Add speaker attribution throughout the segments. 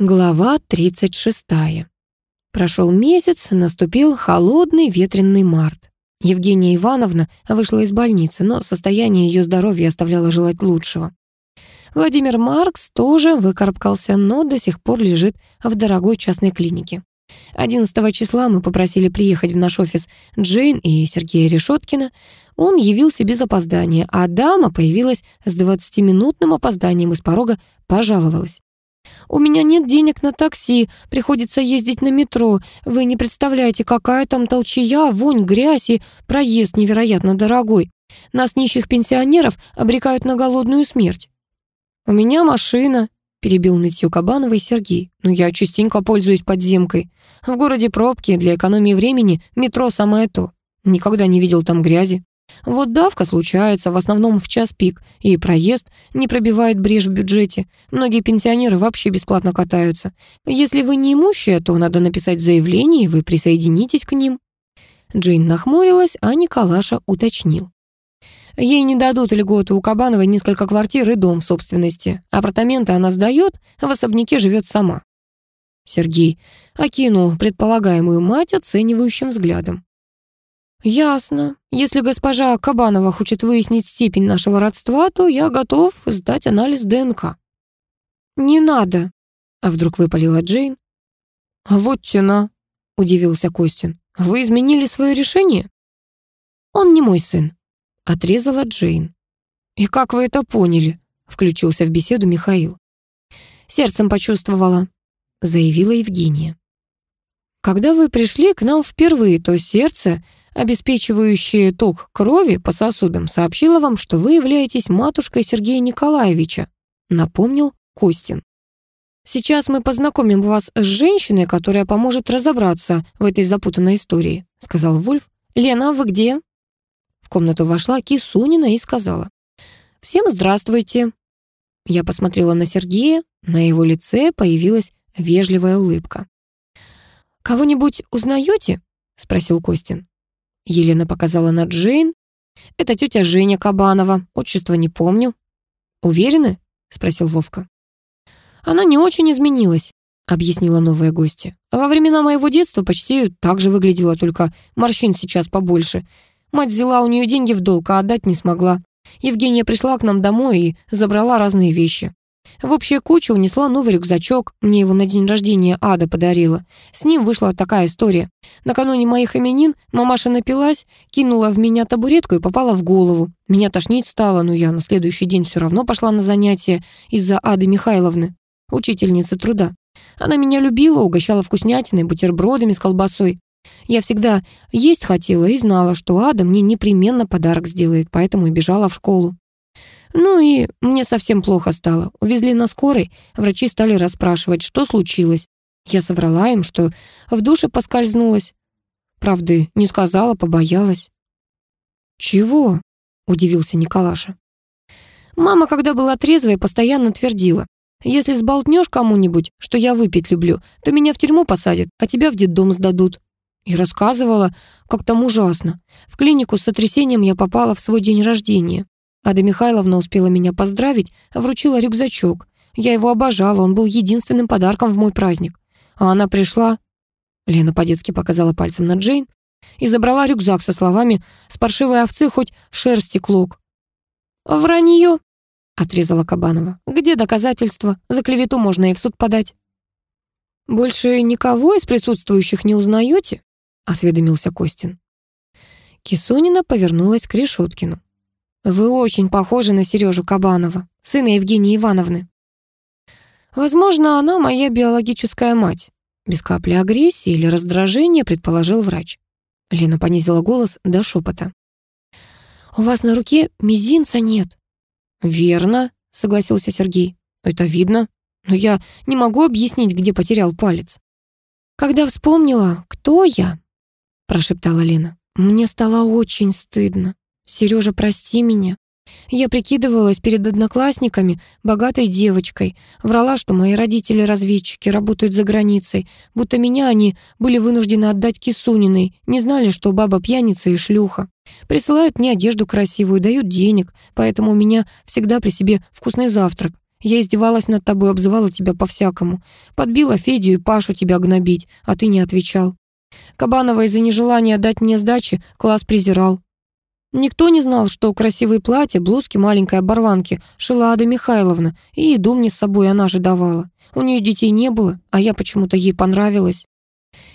Speaker 1: Глава 36. Прошел месяц, наступил холодный ветренный март. Евгения Ивановна вышла из больницы, но состояние ее здоровья оставляло желать лучшего. Владимир Маркс тоже выкарабкался, но до сих пор лежит в дорогой частной клинике. 11 числа мы попросили приехать в наш офис Джейн и Сергея Решеткина. Он явился без опоздания, а дама появилась с 20-минутным опозданием из порога, пожаловалась. У меня нет денег на такси, приходится ездить на метро. Вы не представляете, какая там толчая, вонь, грязь и проезд невероятно дорогой. Нас, нищих пенсионеров, обрекают на голодную смерть. У меня машина, перебил нытье Кабановой Сергей. Но я частенько пользуюсь подземкой. В городе пробки, для экономии времени метро самое то. Никогда не видел там грязи. Вот давка случается, в основном в час пик, и проезд не пробивает брешь в бюджете. Многие пенсионеры вообще бесплатно катаются. Если вы не имущие, то надо написать заявление, и вы присоединитесь к ним». Джейн нахмурилась, а Николаша уточнил. Ей не дадут льготы у Кабановой несколько квартир и дом в собственности. Апартаменты она сдает, в особняке живет сама. Сергей окинул предполагаемую мать оценивающим взглядом. «Ясно. Если госпожа Кабанова хочет выяснить степень нашего родства, то я готов сдать анализ ДНК». «Не надо», — а вдруг выпалила Джейн. «А вот тена», — удивился Костин. «Вы изменили свое решение?» «Он не мой сын», — отрезала Джейн. «И как вы это поняли?» — включился в беседу Михаил. «Сердцем почувствовала», — заявила Евгения. «Когда вы пришли к нам впервые, то сердце обеспечивающее ток крови по сосудам, сообщила вам, что вы являетесь матушкой Сергея Николаевича», напомнил Костин. «Сейчас мы познакомим вас с женщиной, которая поможет разобраться в этой запутанной истории», сказал Вульф. «Лена, вы где?» В комнату вошла Кисунина и сказала. «Всем здравствуйте». Я посмотрела на Сергея, на его лице появилась вежливая улыбка. «Кого-нибудь узнаете?» — спросил Костин. Елена показала на Джейн. «Это тетя Женя Кабанова. Отчество не помню». «Уверены?» — спросил Вовка. «Она не очень изменилась», — объяснила новая гостья. «Во времена моего детства почти так же выглядела, только морщин сейчас побольше. Мать взяла у нее деньги в долг, а отдать не смогла. Евгения пришла к нам домой и забрала разные вещи. В общую кучу унесла новый рюкзачок. Мне его на день рождения Ада подарила. С ним вышла такая история. Накануне моих именин мамаша напилась, кинула в меня табуретку и попала в голову. Меня тошнить стало, но я на следующий день все равно пошла на занятия из-за Ады Михайловны, учительницы труда. Она меня любила, угощала вкуснятиной, бутербродами с колбасой. Я всегда есть хотела и знала, что Ада мне непременно подарок сделает, поэтому и бежала в школу. Ну и мне совсем плохо стало. Увезли на скорой, врачи стали расспрашивать, что случилось. Я соврала им, что в душе поскользнулась. Правды не сказала, побоялась. «Чего?» — удивился Николаша. «Мама, когда была трезвой, постоянно твердила. Если сболтнешь кому-нибудь, что я выпить люблю, то меня в тюрьму посадят, а тебя в детдом сдадут». И рассказывала, как там ужасно. В клинику с сотрясением я попала в свой день рождения. Ада Михайловна успела меня поздравить, вручила рюкзачок. Я его обожала, он был единственным подарком в мой праздник. А она пришла... Лена по-детски показала пальцем на Джейн и забрала рюкзак со словами «С паршивой овцы хоть шерсти клок». «Вранье», — отрезала Кабанова. «Где доказательства? За клевету можно и в суд подать». «Больше никого из присутствующих не узнаете?» — осведомился Костин. Кисунина повернулась к Решеткину. Вы очень похожи на Сережу Кабанова, сына Евгении Ивановны. Возможно, она моя биологическая мать. Без капли агрессии или раздражения, предположил врач. Лена понизила голос до шепота. «У вас на руке мизинца нет». «Верно», — согласился Сергей. «Это видно, но я не могу объяснить, где потерял палец». «Когда вспомнила, кто я», — прошептала Лена, «мне стало очень стыдно. «Сережа, прости меня. Я прикидывалась перед одноклассниками богатой девочкой, врала, что мои родители разведчики, работают за границей, будто меня они были вынуждены отдать Кисуниной, не знали, что баба пьяница и шлюха. Присылают мне одежду красивую, дают денег, поэтому у меня всегда при себе вкусный завтрак. Я издевалась над тобой, обзывала тебя по-всякому. Подбила Федю и Пашу тебя гнобить, а ты не отвечал. Кабанова из-за нежелания дать мне сдачи класс презирал. Никто не знал, что красивые платья, блузки маленькой оборванки шила Ада Михайловна, и еду мне с собой она же давала. У нее детей не было, а я почему-то ей понравилась.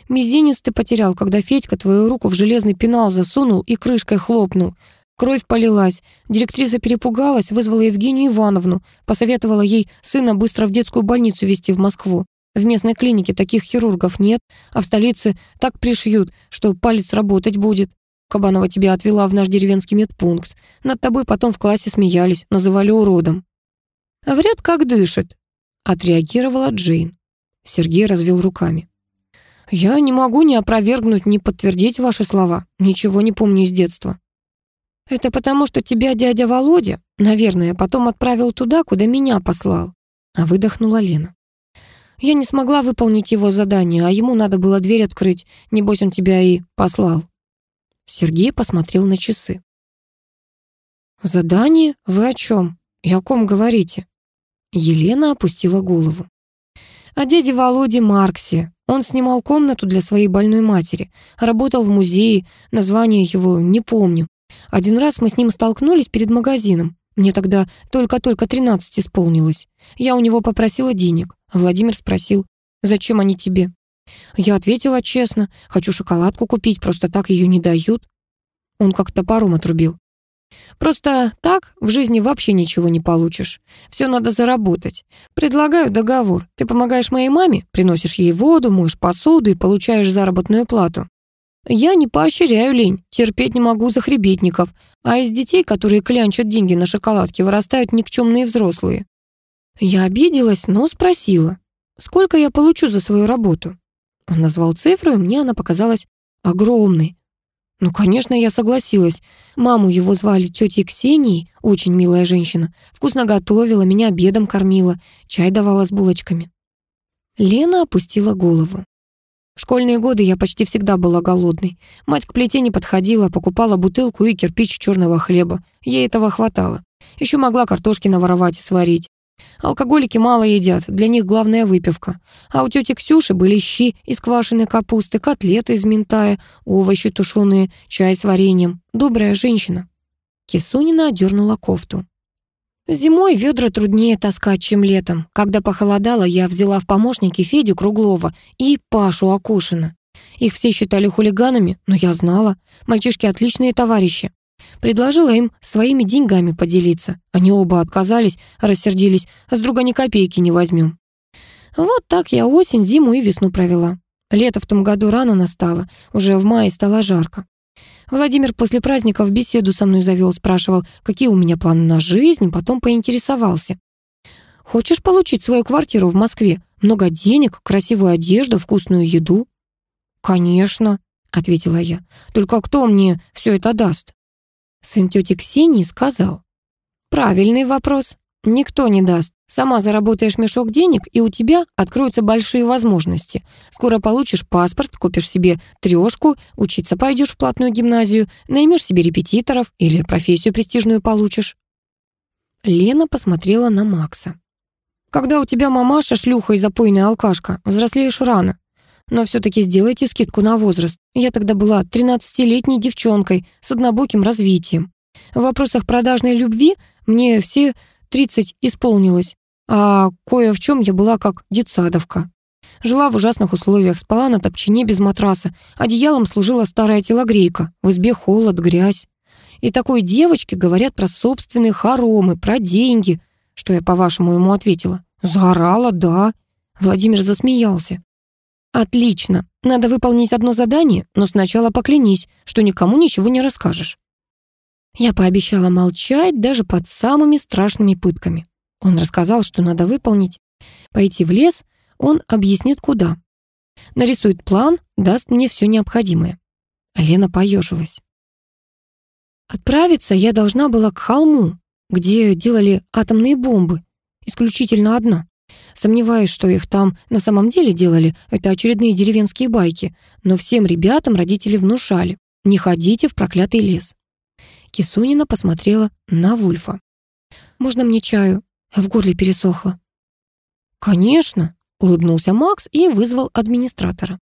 Speaker 1: Мизинец ты потерял, когда Федька твою руку в железный пенал засунул и крышкой хлопнул. Кровь полилась. Директриса перепугалась, вызвала Евгению Ивановну, посоветовала ей сына быстро в детскую больницу везти в Москву. В местной клинике таких хирургов нет, а в столице так пришьют, что палец работать будет. Кабанова тебя отвела в наш деревенский медпункт. Над тобой потом в классе смеялись, называли уродом. «Врет, как дышит», — отреагировала Джейн. Сергей развел руками. «Я не могу ни опровергнуть, ни подтвердить ваши слова. Ничего не помню из детства». «Это потому, что тебя дядя Володя, наверное, потом отправил туда, куда меня послал», — а выдохнула Лена. «Я не смогла выполнить его задание, а ему надо было дверь открыть. Небось, он тебя и послал». Сергей посмотрел на часы. «Задание? Вы о чем? И о ком говорите?» Елена опустила голову. «О дяде Володе Марксе. Он снимал комнату для своей больной матери, работал в музее, название его не помню. Один раз мы с ним столкнулись перед магазином. Мне тогда только-только 13 исполнилось. Я у него попросила денег. Владимир спросил, «Зачем они тебе?» Я ответила честно, хочу шоколадку купить, просто так ее не дают. Он как-то паром отрубил. Просто так в жизни вообще ничего не получишь. Все надо заработать. Предлагаю договор. Ты помогаешь моей маме, приносишь ей воду, моешь посуду и получаешь заработную плату. Я не поощряю лень, терпеть не могу захребетников, а из детей, которые клянчат деньги на шоколадке, вырастают никчемные взрослые. Я обиделась, но спросила, сколько я получу за свою работу. Он назвал цифру, и мне она показалась огромной. Ну, конечно, я согласилась. Маму его звали тетей Ксенией, очень милая женщина. Вкусно готовила, меня обедом кормила, чай давала с булочками. Лена опустила голову. В школьные годы я почти всегда была голодной. Мать к плите не подходила, покупала бутылку и кирпич черного хлеба. Ей этого хватало. Еще могла картошки наворовать и сварить. Алкоголики мало едят, для них главная выпивка. А у тети Ксюши были щи из квашеной капусты, котлеты из ментая, овощи тушеные, чай с вареньем. Добрая женщина. Кисунина одернула кофту. Зимой ведра труднее таскать, чем летом. Когда похолодало, я взяла в помощники Федю Круглова и Пашу Акушина. Их все считали хулиганами, но я знала. Мальчишки отличные товарищи. Предложила им своими деньгами поделиться. Они оба отказались, рассердились, а с друга ни копейки не возьмем. Вот так я осень, зиму и весну провела. Лето в том году рано настало, уже в мае стало жарко. Владимир после праздников беседу со мной завел, спрашивал, какие у меня планы на жизнь, потом поинтересовался. «Хочешь получить свою квартиру в Москве? Много денег, красивую одежду, вкусную еду?» «Конечно», — ответила я. «Только кто мне все это даст?» Сын тети Ксении сказал. «Правильный вопрос. Никто не даст. Сама заработаешь мешок денег, и у тебя откроются большие возможности. Скоро получишь паспорт, купишь себе трешку, учиться пойдешь в платную гимназию, наймешь себе репетиторов или профессию престижную получишь». Лена посмотрела на Макса. «Когда у тебя мамаша, шлюха и запойная алкашка, взрослеешь рано. Но все-таки сделайте скидку на возраст. Я тогда была 13-летней девчонкой с однобоким развитием. В вопросах продажной любви мне все 30 исполнилось, а кое в чем я была как детсадовка. Жила в ужасных условиях, спала на топчине без матраса, одеялом служила старая телогрейка, в избе холод, грязь. И такой девочке говорят про собственные хоромы, про деньги. Что я, по-вашему, ему ответила? Заорала, да. Владимир засмеялся. «Отлично. Надо выполнить одно задание, но сначала поклянись, что никому ничего не расскажешь». Я пообещала молчать даже под самыми страшными пытками. Он рассказал, что надо выполнить. Пойти в лес, он объяснит, куда. Нарисует план, даст мне все необходимое. Лена поежилась. Отправиться я должна была к холму, где делали атомные бомбы. Исключительно одна. Сомневаюсь, что их там на самом деле делали, это очередные деревенские байки, но всем ребятам родители внушали, не ходите в проклятый лес. Кисунина посмотрела на Вульфа. «Можно мне чаю?» В горле пересохло. «Конечно», — улыбнулся Макс и вызвал администратора.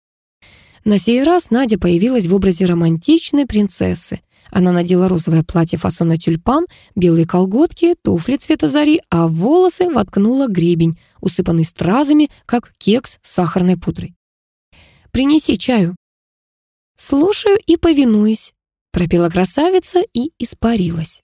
Speaker 1: На сей раз Надя появилась в образе романтичной принцессы. Она надела розовое платье фасона тюльпан, белые колготки, туфли цвета зари, а в волосы воткнула гребень, усыпанный стразами, как кекс с сахарной пудрой. «Принеси чаю». «Слушаю и повинуюсь», — пропела красавица и испарилась.